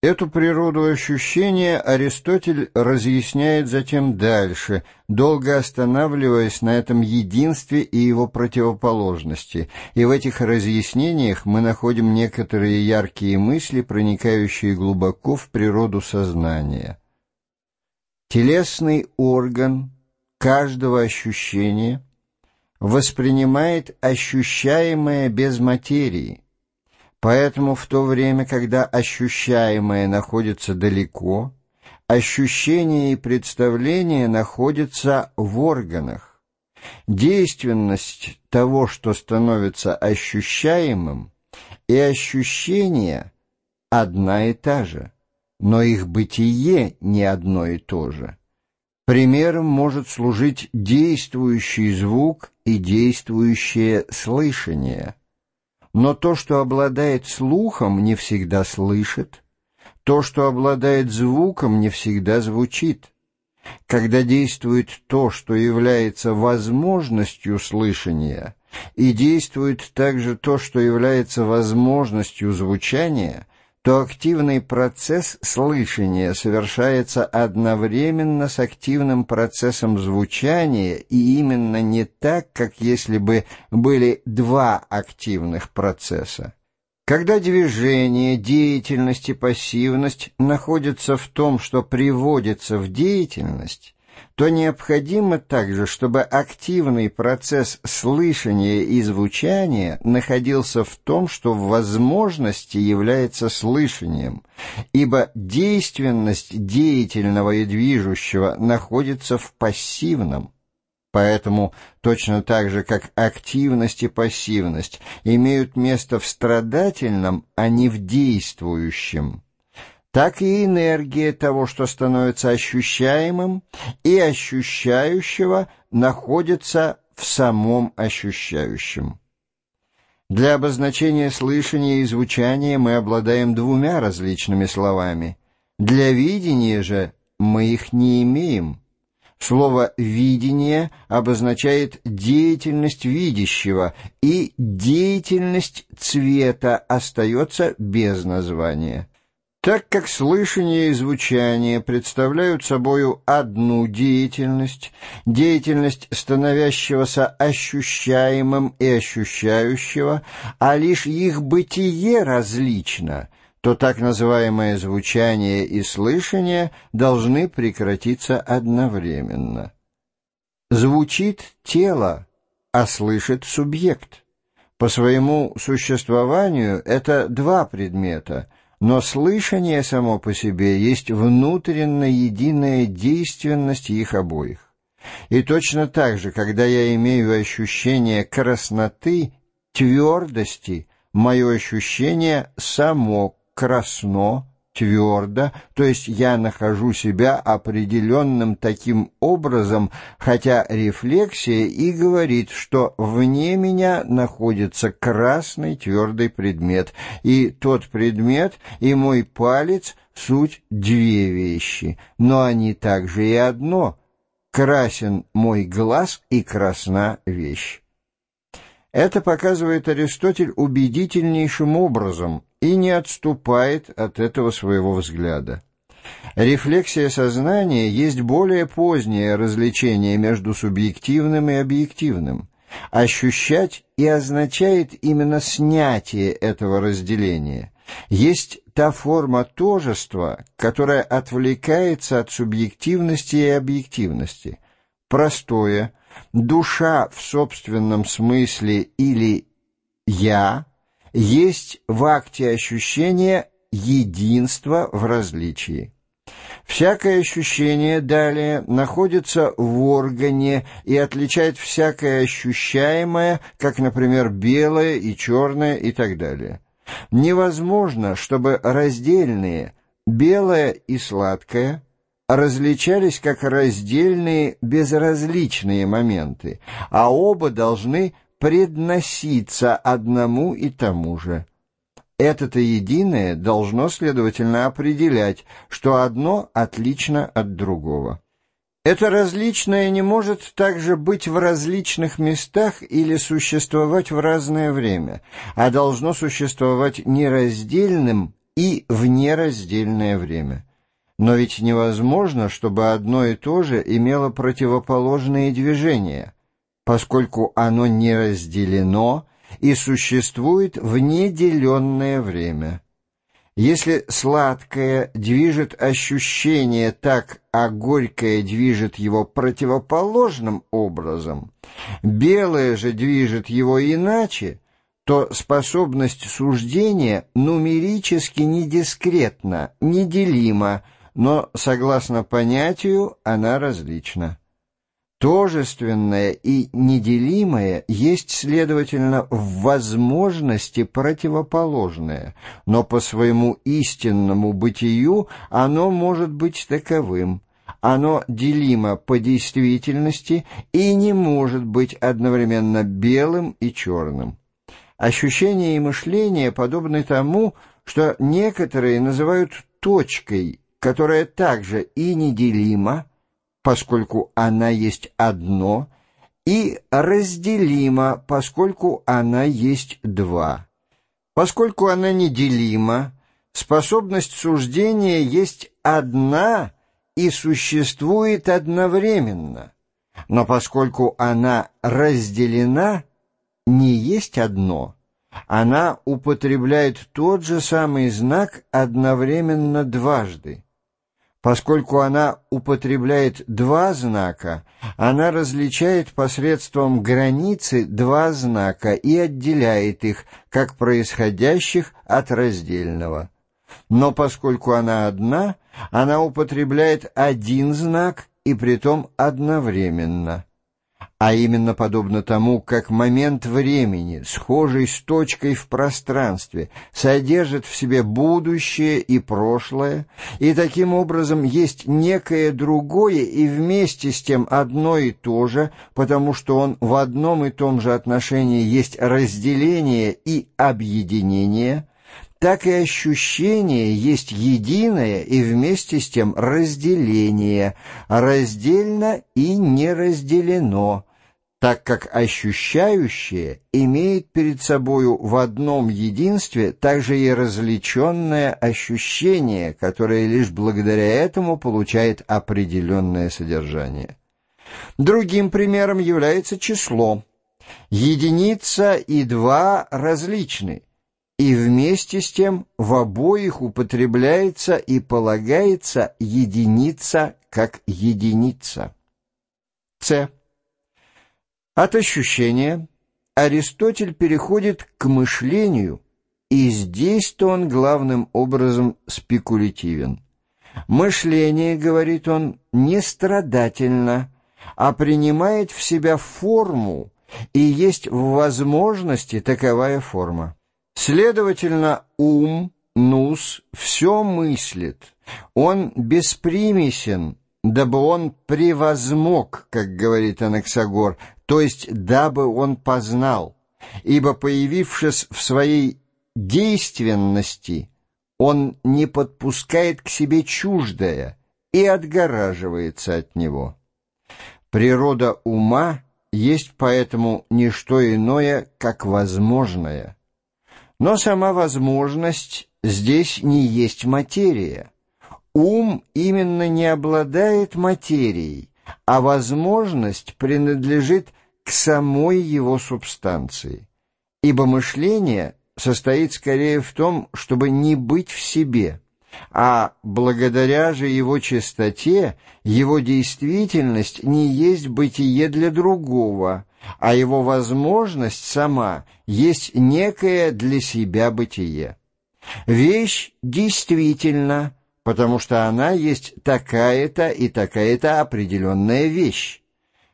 Эту природу ощущения Аристотель разъясняет затем дальше, долго останавливаясь на этом единстве и его противоположности, и в этих разъяснениях мы находим некоторые яркие мысли, проникающие глубоко в природу сознания. Телесный орган каждого ощущения воспринимает ощущаемое без материи – Поэтому в то время, когда ощущаемое находится далеко, ощущение и представление находятся в органах. Действенность того, что становится ощущаемым, и ощущение одна и та же, но их бытие не одно и то же. Примером может служить действующий звук и действующее слышание – но то, что обладает слухом, не всегда слышит, то, что обладает звуком, не всегда звучит. Когда действует то, что является возможностью слышания, и действует также то, что является возможностью звучания, то активный процесс слышания совершается одновременно с активным процессом звучания и именно не так, как если бы были два активных процесса. Когда движение, деятельность и пассивность находятся в том, что приводится в деятельность, то необходимо также, чтобы активный процесс слышания и звучания находился в том, что в возможности является слышанием, ибо действенность деятельного и движущего находится в пассивном. Поэтому точно так же, как активность и пассивность имеют место в страдательном, а не в действующем так и энергия того, что становится ощущаемым, и ощущающего находится в самом ощущающем. Для обозначения слышания и звучания мы обладаем двумя различными словами. Для видения же мы их не имеем. Слово «видение» обозначает деятельность видящего, и деятельность цвета остается без названия. Так как слышание и звучание представляют собою одну деятельность, деятельность становящегося ощущаемым и ощущающего, а лишь их бытие различно, то так называемое звучание и слышание должны прекратиться одновременно. Звучит тело, а слышит субъект. По своему существованию это два предмета — но слышание само по себе есть внутренно единая действенность их обоих. И точно так же, когда я имею ощущение красноты, твердости, мое ощущение само красно, твердо, то есть я нахожу себя определенным таким образом, хотя рефлексия и говорит, что вне меня находится красный твердый предмет, и тот предмет, и мой палец — суть две вещи, но они также и одно — красен мой глаз и красна вещь. Это показывает Аристотель убедительнейшим образом и не отступает от этого своего взгляда. Рефлексия сознания есть более позднее развлечение между субъективным и объективным. Ощущать и означает именно снятие этого разделения. Есть та форма тожества, которая отвлекается от субъективности и объективности. Простое, душа в собственном смысле или «я» есть в акте ощущения единство в различии. Всякое ощущение далее находится в органе и отличает всякое ощущаемое, как, например, белое и черное и так далее. Невозможно, чтобы раздельные белое и сладкое различались как раздельные безразличные моменты, а оба должны предноситься одному и тому же. Это-то единое должно, следовательно, определять, что одно отлично от другого. Это различное не может также быть в различных местах или существовать в разное время, а должно существовать нераздельным и в нераздельное время. Но ведь невозможно, чтобы одно и то же имело противоположные движения, поскольку оно не разделено и существует в неделенное время. Если сладкое движет ощущение так, а горькое движет его противоположным образом, белое же движет его иначе, то способность суждения нумерически недискретна, неделима, но, согласно понятию, она различна. Тожественное и неделимое есть, следовательно, в возможности противоположное, но по своему истинному бытию оно может быть таковым. Оно делимо по действительности и не может быть одновременно белым и черным. Ощущение и мышление подобны тому, что некоторые называют точкой, которая также и неделима, поскольку она есть одно, и разделима, поскольку она есть два. Поскольку она неделима, способность суждения есть одна и существует одновременно, но поскольку она разделена, не есть одно, она употребляет тот же самый знак одновременно дважды. Поскольку она употребляет два знака, она различает посредством границы два знака и отделяет их, как происходящих от раздельного. Но поскольку она одна, она употребляет один знак и притом одновременно а именно подобно тому, как момент времени, схожий с точкой в пространстве, содержит в себе будущее и прошлое, и таким образом есть некое другое и вместе с тем одно и то же, потому что он в одном и том же отношении есть разделение и объединение, так и ощущение есть единое и вместе с тем разделение, раздельно и не разделено, так как ощущающее имеет перед собою в одном единстве также и различенное ощущение, которое лишь благодаря этому получает определенное содержание. Другим примером является число. Единица и два различны, и вместе с тем в обоих употребляется и полагается единица как единица. С. От ощущения Аристотель переходит к мышлению, и здесь-то он главным образом спекулятивен. Мышление, говорит он, не страдательно, а принимает в себя форму, и есть в возможности таковая форма. Следовательно, ум, нус, все мыслит, он беспримесен, дабы он превозмог, как говорит Анаксагор, то есть дабы он познал, ибо, появившись в своей действенности, он не подпускает к себе чуждое и отгораживается от него. Природа ума есть поэтому не что иное, как возможное. Но сама возможность здесь не есть материя. Ум именно не обладает материей, а возможность принадлежит к самой его субстанции, ибо мышление состоит скорее в том, чтобы не быть в себе, а благодаря же его чистоте, его действительность не есть бытие для другого, а его возможность сама есть некое для себя бытие. Вещь действительно потому что она есть такая-то и такая-то определенная вещь.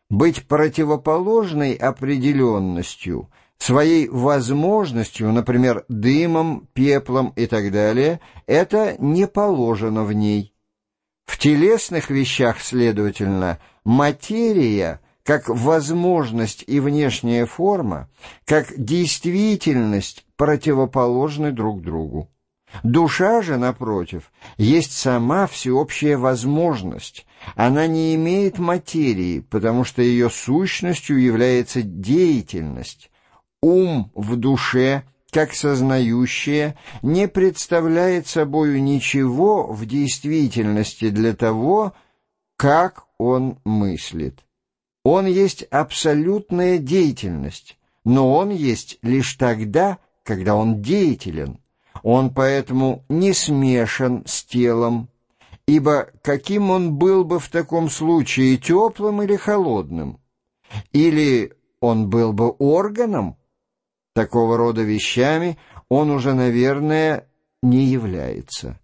Быть противоположной определенностью, своей возможностью, например, дымом, пеплом и так далее, это не положено в ней. В телесных вещах, следовательно, материя, как возможность и внешняя форма, как действительность противоположны друг другу. Душа же, напротив, есть сама всеобщая возможность. Она не имеет материи, потому что ее сущностью является деятельность. Ум в душе, как сознающее, не представляет собою ничего в действительности для того, как он мыслит. Он есть абсолютная деятельность, но он есть лишь тогда, когда он деятелен. Он поэтому не смешан с телом, ибо каким он был бы в таком случае, теплым или холодным? Или он был бы органом? Такого рода вещами он уже, наверное, не является.